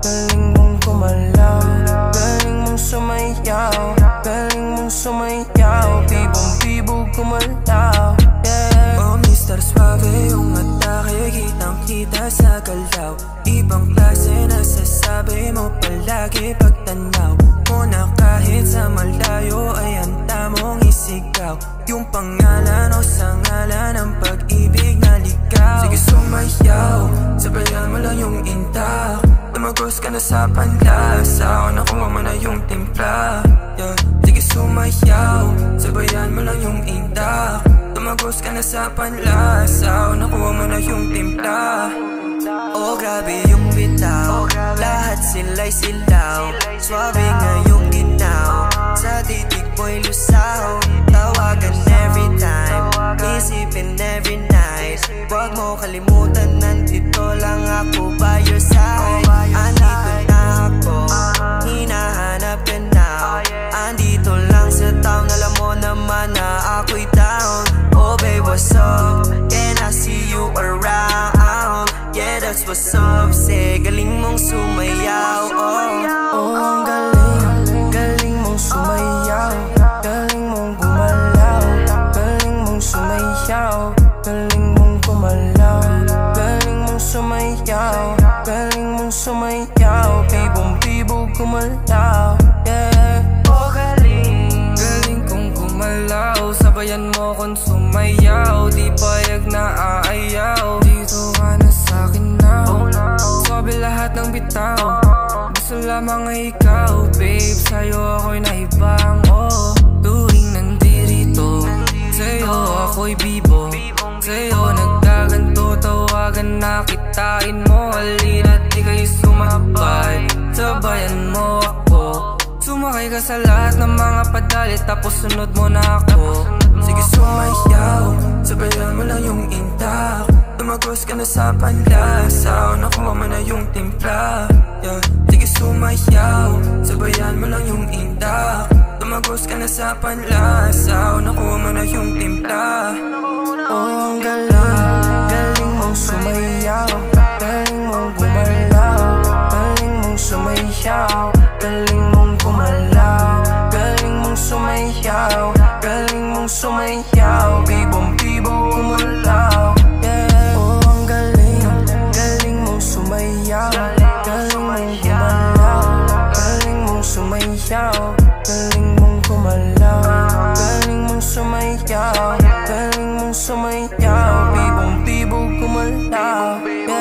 Galing mong kumalaw Galing mong sumayaw Galing mong sumayaw Bibong-bibog kumalaw Yeah. Oh Mr. Suave, yung atake Kitang kita sa galaw. Ibang klase nasasabi mo palagi pagtanaw. Mo na kahit sa malayo ay ang tamong isigaw. Yung pangalan o sa ngalan ng pag-ibig Ka na sa panlasa. O nakuha mo na yung timpla. Yeah. Sumayaw, sabayan mo lang yung intak Tumagos ka na sa panlasa. O nakuha mo na yung timpla. Oh grabe yung bitaw. Lahat sila'y silaw Suabe ngayong ginaw. Sa titig mo'y lusaw. Tawagan every time. Isipin every night. Huwag mo kalimutan Nandito lang ako that's what's up Say galing mong sumayaw Oh. Oh, ang galing Galing mong sumayaw Galing mong gumalaw Galing mong sumayaw Galing mong kumalaw Galing mong sumayaw Galing mong sumayaw Bibong-bibog kumalaw Yeah. Oh, galing Galing kong kumalaw Sabayan mo kong sumayaw Di payag na aayaw. Dito ka na sa'kin now Sabi lahat ng bitaw. Gusto lamang ay ikaw Babe, sa'yo ako'y naibang Oh, tuwing nandirito Sa'yo ako'y bibo. Sa'yo nagdaganto Tawagan na kitain mo. Halina't di kayo sumabay. Sabayan mo ako. Sumakay ka sa lahat ng mga padali Tapos sunod mo na ako Sige sumayaw. Sabayan mo lang yung intak Tumagos ka na sa panlasa. Nakuha mo na yung timpla. Yeah. Sige sumayaw. Sabayan mo lang yung intak Tumagos ka na sa panlasa. Nakuha mo na yung timpla. Oh, ang galing. Galing mong sumayaw. Galing mong gumalaw. Galing mong sumayaw. Galing mong gumalaw. Galing mong sumayaw sumayaw Bibong-bibong umulaw yeah. Oh, ang galing, galing mong sumayaw Galing mong gumalaw Galing mong sumayaw Galing mong gumalaw Galing mong sumayaw Galing mong sumayaw Bibong-bibong umulaw yeah.